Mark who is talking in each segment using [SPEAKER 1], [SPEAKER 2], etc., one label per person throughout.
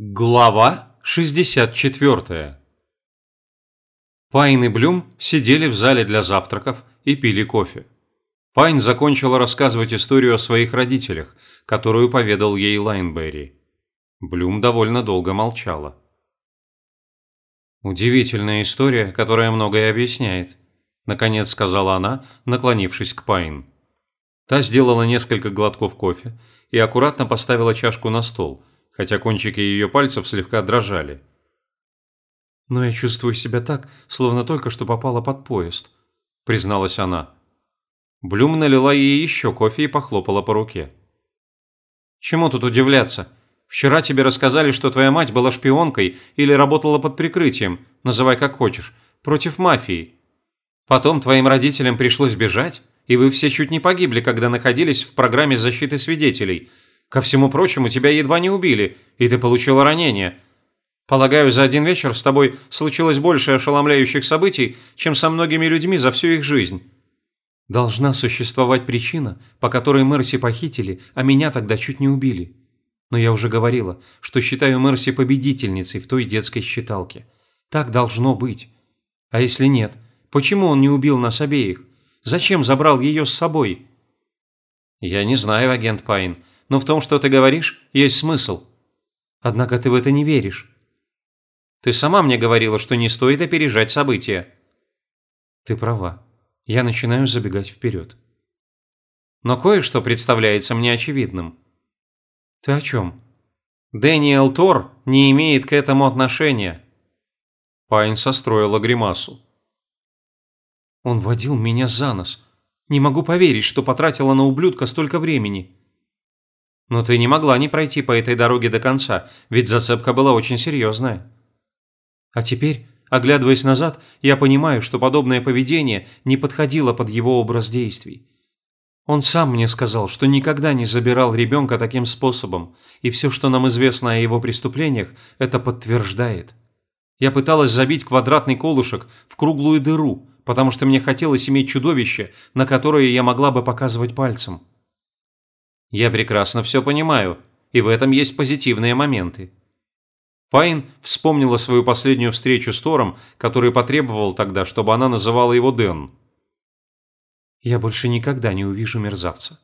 [SPEAKER 1] Глава 64 Пайн и Блюм сидели в зале для завтраков и пили кофе. Пайн закончила рассказывать историю о своих родителях, которую поведал ей Лайнберри. Блюм довольно долго молчала. «Удивительная история, которая многое объясняет», – наконец сказала она, наклонившись к Пайн. Та сделала несколько глотков кофе и аккуратно поставила чашку на стол – хотя кончики ее пальцев слегка дрожали. «Но я чувствую себя так, словно только что попала под поезд», – призналась она. Блюм налила ей еще кофе и похлопала по руке. «Чему тут удивляться? Вчера тебе рассказали, что твоя мать была шпионкой или работала под прикрытием, называй как хочешь, против мафии. Потом твоим родителям пришлось бежать, и вы все чуть не погибли, когда находились в программе защиты свидетелей – Ко всему прочему, тебя едва не убили, и ты получила ранение. Полагаю, за один вечер с тобой случилось больше ошеломляющих событий, чем со многими людьми за всю их жизнь. Должна существовать причина, по которой Мерси похитили, а меня тогда чуть не убили. Но я уже говорила, что считаю Мерси победительницей в той детской считалке. Так должно быть. А если нет, почему он не убил нас обеих? Зачем забрал ее с собой? Я не знаю, агент Пайн но в том, что ты говоришь, есть смысл. Однако ты в это не веришь. Ты сама мне говорила, что не стоит опережать события. Ты права. Я начинаю забегать вперед. Но кое-что представляется мне очевидным. Ты о чем? Дэниел Тор не имеет к этому отношения. Пайн состроила гримасу. Он водил меня за нос. Не могу поверить, что потратила на ублюдка столько времени. Но ты не могла не пройти по этой дороге до конца, ведь зацепка была очень серьезная. А теперь, оглядываясь назад, я понимаю, что подобное поведение не подходило под его образ действий. Он сам мне сказал, что никогда не забирал ребенка таким способом, и все, что нам известно о его преступлениях, это подтверждает. Я пыталась забить квадратный колышек в круглую дыру, потому что мне хотелось иметь чудовище, на которое я могла бы показывать пальцем. Я прекрасно все понимаю, и в этом есть позитивные моменты. Пайн вспомнила свою последнюю встречу с Тором, который потребовал тогда, чтобы она называла его Дэн. «Я больше никогда не увижу мерзавца».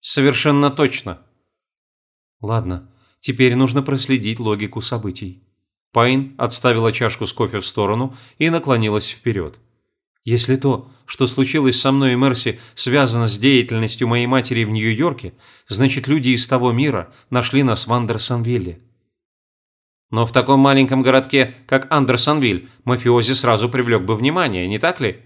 [SPEAKER 1] «Совершенно точно». «Ладно, теперь нужно проследить логику событий». Пайн отставила чашку с кофе в сторону и наклонилась вперед. Если то, что случилось со мной и Мерси, связано с деятельностью моей матери в Нью-Йорке, значит, люди из того мира нашли нас в Андерсонвилле. Но в таком маленьком городке, как Андерсонвиль, мафиози сразу привлек бы внимание, не так ли?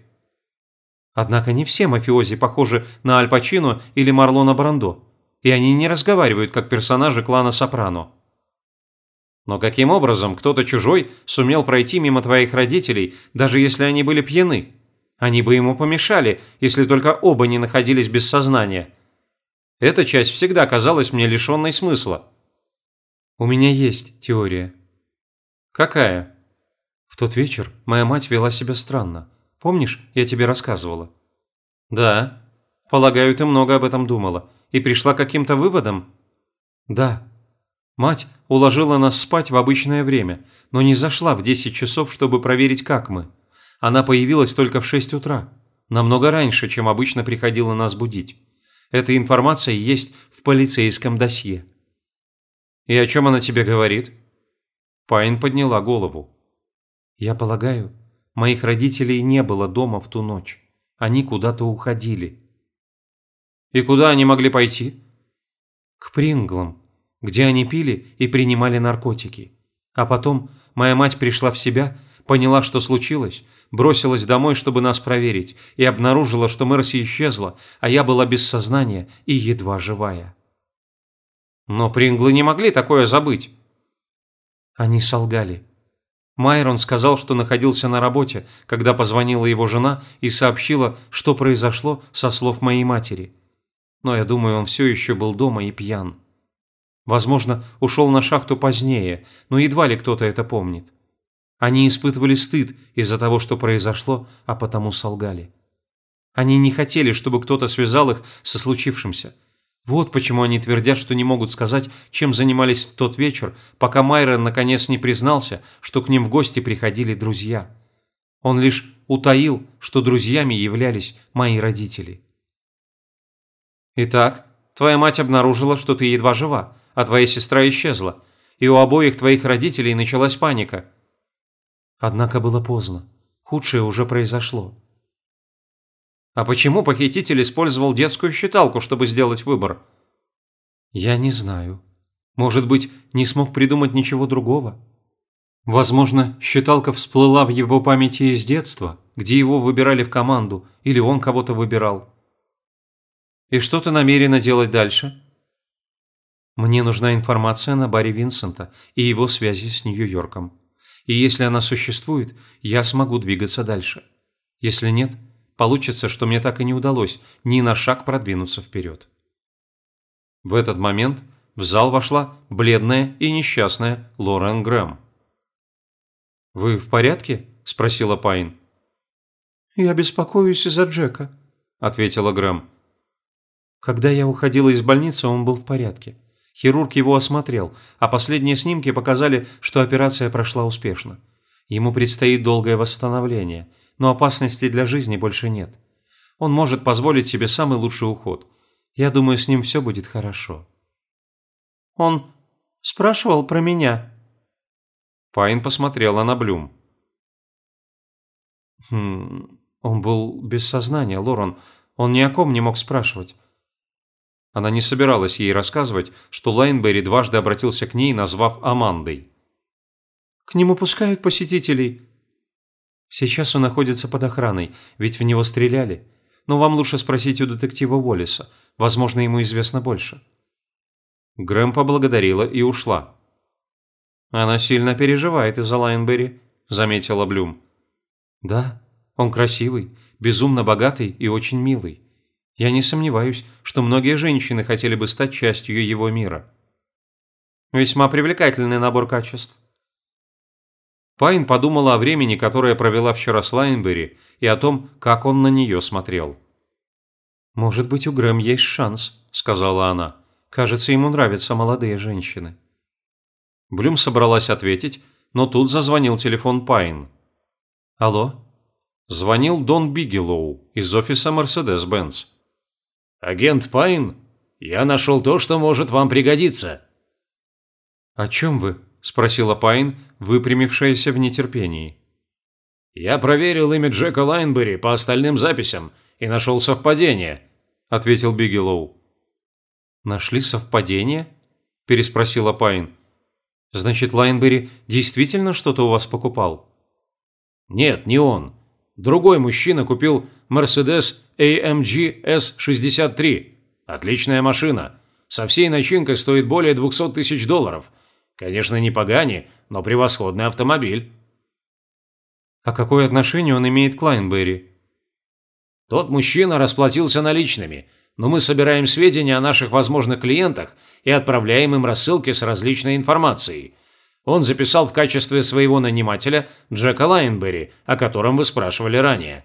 [SPEAKER 1] Однако не все мафиози похожи на Аль Пачино или Марлона Брандо, и они не разговаривают как персонажи клана Сопрано. Но каким образом кто-то чужой сумел пройти мимо твоих родителей, даже если они были пьяны? Они бы ему помешали, если только оба не находились без сознания. Эта часть всегда казалась мне лишенной смысла. У меня есть теория. Какая? В тот вечер моя мать вела себя странно. Помнишь, я тебе рассказывала? Да. Полагаю, ты много об этом думала. И пришла к каким-то выводам? Да. Мать уложила нас спать в обычное время, но не зашла в 10 часов, чтобы проверить, как мы. Она появилась только в 6 утра, намного раньше, чем обычно приходила нас будить. Эта информация есть в полицейском досье. «И о чем она тебе говорит?» Пайн подняла голову. «Я полагаю, моих родителей не было дома в ту ночь. Они куда-то уходили». «И куда они могли пойти?» «К Принглам, где они пили и принимали наркотики. А потом моя мать пришла в себя Поняла, что случилось, бросилась домой, чтобы нас проверить, и обнаружила, что Мерси исчезла, а я была без сознания и едва живая. Но Принглы не могли такое забыть. Они солгали. Майрон сказал, что находился на работе, когда позвонила его жена и сообщила, что произошло со слов моей матери. Но я думаю, он все еще был дома и пьян. Возможно, ушел на шахту позднее, но едва ли кто-то это помнит. Они испытывали стыд из-за того, что произошло, а потому солгали. Они не хотели, чтобы кто-то связал их со случившимся. Вот почему они твердят, что не могут сказать, чем занимались в тот вечер, пока Майрон наконец не признался, что к ним в гости приходили друзья. Он лишь утаил, что друзьями являлись мои родители. Итак, твоя мать обнаружила, что ты едва жива, а твоя сестра исчезла, и у обоих твоих родителей началась паника. Однако было поздно. Худшее уже произошло. А почему похититель использовал детскую считалку, чтобы сделать выбор? Я не знаю. Может быть, не смог придумать ничего другого? Возможно, считалка всплыла в его памяти из детства, где его выбирали в команду, или он кого-то выбирал. И что ты намерена делать дальше? Мне нужна информация на Барри Винсента и его связи с Нью-Йорком. И если она существует, я смогу двигаться дальше. Если нет – Получится, что мне так и не удалось ни на шаг продвинуться вперед. В этот момент в зал вошла бледная и несчастная Лорен Грэм. «Вы в порядке?» – спросила Пайн. «Я беспокоюсь из-за Джека», – ответила Грэм. Когда я уходила из больницы, он был в порядке. Хирург его осмотрел, а последние снимки показали, что операция прошла успешно. Ему предстоит долгое восстановление, но опасности для жизни больше нет. Он может позволить себе самый лучший уход. Я думаю, с ним все будет хорошо. Он спрашивал про меня. Пайн посмотрела на Блюм. Хм, он был без сознания, Лорен. Он ни о ком не мог спрашивать. Она не собиралась ей рассказывать, что Лайнберри дважды обратился к ней, назвав Амандой. «К нему пускают посетителей», Сейчас он находится под охраной, ведь в него стреляли. Но вам лучше спросить у детектива Уоллиса. Возможно, ему известно больше». Грэм поблагодарила и ушла. «Она сильно переживает из-за Лайнберри», – заметила Блюм. «Да, он красивый, безумно богатый и очень милый. Я не сомневаюсь, что многие женщины хотели бы стать частью его мира». «Весьма привлекательный набор качеств», Пайн подумала о времени, которое провела вчера с Лайнбери, и о том, как он на нее смотрел. «Может быть, у Грэм есть шанс», – сказала она. «Кажется, ему нравятся молодые женщины». Блюм собралась ответить, но тут зазвонил телефон Пайн. «Алло?» Звонил Дон Бигелоу из офиса Mercedes-Benz.
[SPEAKER 2] «Агент Пайн, я нашел то, что может вам пригодиться».
[SPEAKER 1] «О чем вы?» – спросила Пайн, выпрямившаяся в нетерпении.
[SPEAKER 2] «Я проверил имя Джека Лайнбери по остальным записям и нашел совпадение», – ответил Бигелоу.
[SPEAKER 1] «Нашли совпадение?» – переспросила Пайн. «Значит, Лайнбери действительно что-то у вас покупал?»
[SPEAKER 2] «Нет, не он. Другой мужчина купил Mercedes AMG S63. Отличная машина. Со всей начинкой стоит более 200 тысяч долларов. Конечно, не Пагани, но превосходный автомобиль.
[SPEAKER 1] А какое отношение он имеет к Лайнберри?
[SPEAKER 2] Тот мужчина расплатился наличными, но мы собираем сведения о наших возможных клиентах и отправляем им рассылки с различной информацией. Он записал в качестве своего нанимателя Джека Лайнберри, о котором вы спрашивали ранее.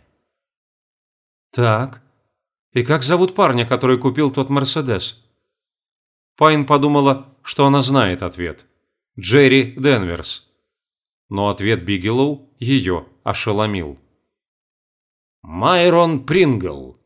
[SPEAKER 1] Так. И как зовут парня, который купил тот Мерседес? Пайн подумала, что она знает ответ. Джерри Денверс. Но ответ Бигелоу ее ошеломил.
[SPEAKER 2] Майрон Прингл,